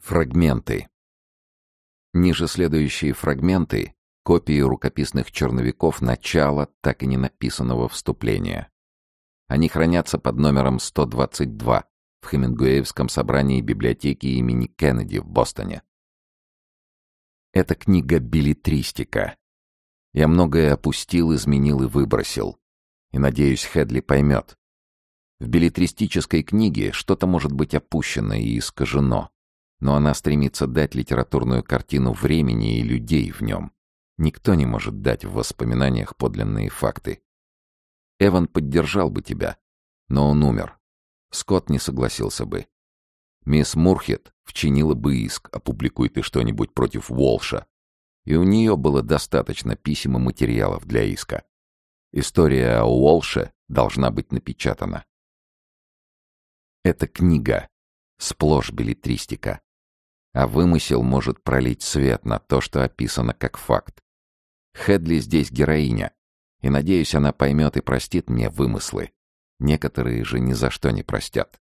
Фрагменты. Ниже следующие фрагменты — копии рукописных черновиков начала так и не написанного вступления. Они хранятся под номером 122 в Хемингуэевском собрании библиотеки имени Кеннеди в Бостоне. Это книга билетристика. Я многое опустил, изменил и выбросил. И, надеюсь, Хедли поймет. В билетристической книге что-то может быть опущено и искажено но она стремится дать литературную картину времени и людей в нем. Никто не может дать в воспоминаниях подлинные факты. Эван поддержал бы тебя, но он умер. Скотт не согласился бы. Мисс Мурхет вчинила бы иск, опубликуй ты что-нибудь против Уолша. И у нее было достаточно писем и материалов для иска. История о Уолше должна быть напечатана. Это книга, сплошь билетристика а вымысел может пролить свет на то, что описано как факт. Хедли здесь героиня, и, надеюсь, она поймет и простит мне вымыслы. Некоторые же ни за что не простят.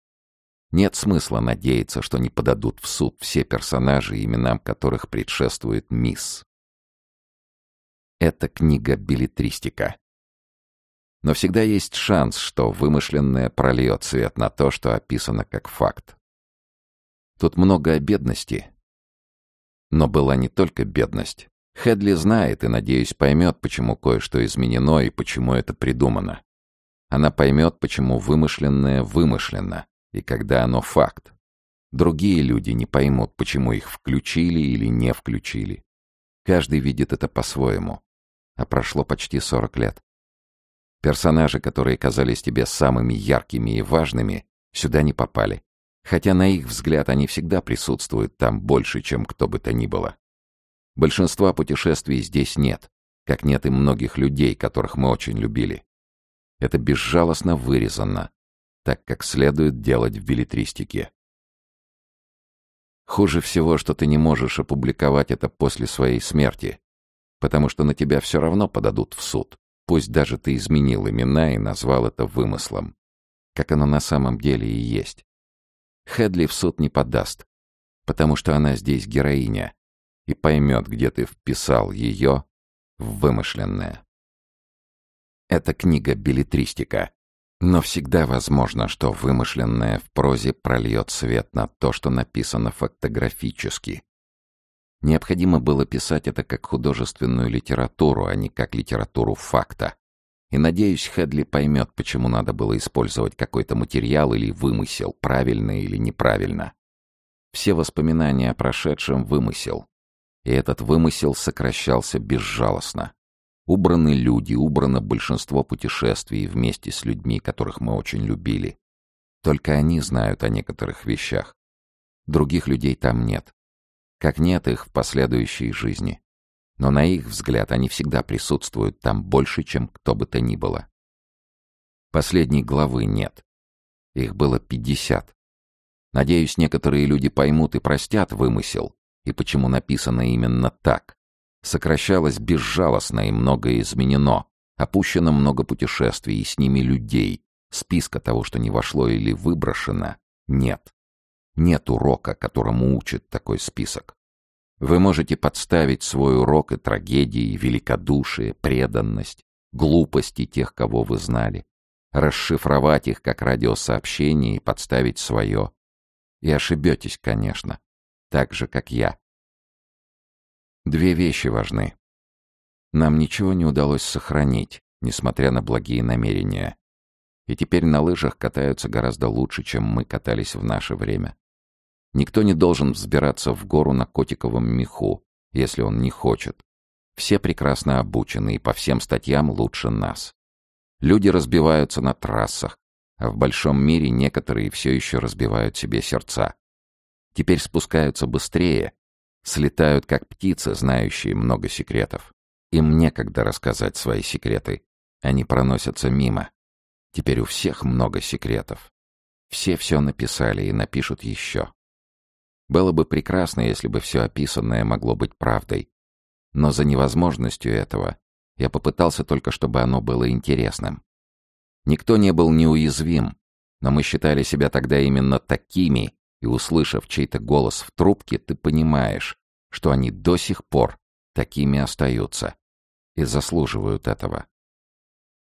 Нет смысла надеяться, что не подадут в суд все персонажи, именам которых предшествует мисс. Это книга билетристика. Но всегда есть шанс, что вымышленное прольет свет на то, что описано как факт. Тут много о бедности. Но была не только бедность. Хедли знает и, надеюсь, поймет, почему кое-что изменено и почему это придумано. Она поймет, почему вымышленное вымышленно, и когда оно факт. Другие люди не поймут, почему их включили или не включили. Каждый видит это по-своему. А прошло почти 40 лет. Персонажи, которые казались тебе самыми яркими и важными, сюда не попали хотя на их взгляд они всегда присутствуют там больше, чем кто бы то ни было. Большинства путешествий здесь нет, как нет и многих людей, которых мы очень любили. Это безжалостно вырезано, так как следует делать в билетристике. Хуже всего, что ты не можешь опубликовать это после своей смерти, потому что на тебя все равно подадут в суд, пусть даже ты изменил имена и назвал это вымыслом, как оно на самом деле и есть. Хедли в суд не подаст, потому что она здесь героиня и поймет, где ты вписал ее в вымышленное. Это книга билетристика, но всегда возможно, что вымышленное в прозе прольет свет на то, что написано фактографически. Необходимо было писать это как художественную литературу, а не как литературу факта. И, надеюсь, Хедли поймет, почему надо было использовать какой-то материал или вымысел, правильно или неправильно. Все воспоминания о прошедшем вымысел. И этот вымысел сокращался безжалостно. Убраны люди, убрано большинство путешествий вместе с людьми, которых мы очень любили. Только они знают о некоторых вещах. Других людей там нет. Как нет их в последующей жизни но на их взгляд они всегда присутствуют там больше, чем кто бы то ни было. Последней главы нет. Их было пятьдесят. Надеюсь, некоторые люди поймут и простят вымысел, и почему написано именно так. Сокращалось безжалостно и многое изменено. Опущено много путешествий, и с ними людей. Списка того, что не вошло или выброшено, нет. Нет урока, которому учит такой список. Вы можете подставить свой урок и трагедии, великодушие, преданность, глупости тех, кого вы знали, расшифровать их как радиосообщение и подставить свое. И ошибетесь, конечно, так же, как я. Две вещи важны. Нам ничего не удалось сохранить, несмотря на благие намерения. И теперь на лыжах катаются гораздо лучше, чем мы катались в наше время. Никто не должен взбираться в гору на котиковом меху, если он не хочет. Все прекрасно обучены и по всем статьям лучше нас. Люди разбиваются на трассах, а в большом мире некоторые все еще разбивают себе сердца. Теперь спускаются быстрее, слетают как птицы, знающие много секретов. Им некогда рассказать свои секреты. Они проносятся мимо. Теперь у всех много секретов. Все все написали и напишут еще. Было бы прекрасно, если бы все описанное могло быть правдой. Но за невозможностью этого я попытался только, чтобы оно было интересным. Никто не был неуязвим, но мы считали себя тогда именно такими, И, услышав чей-то голос в трубке, ты понимаешь, что они до сих пор такими остаются и заслуживают этого.